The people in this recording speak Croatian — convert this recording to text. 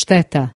šteta.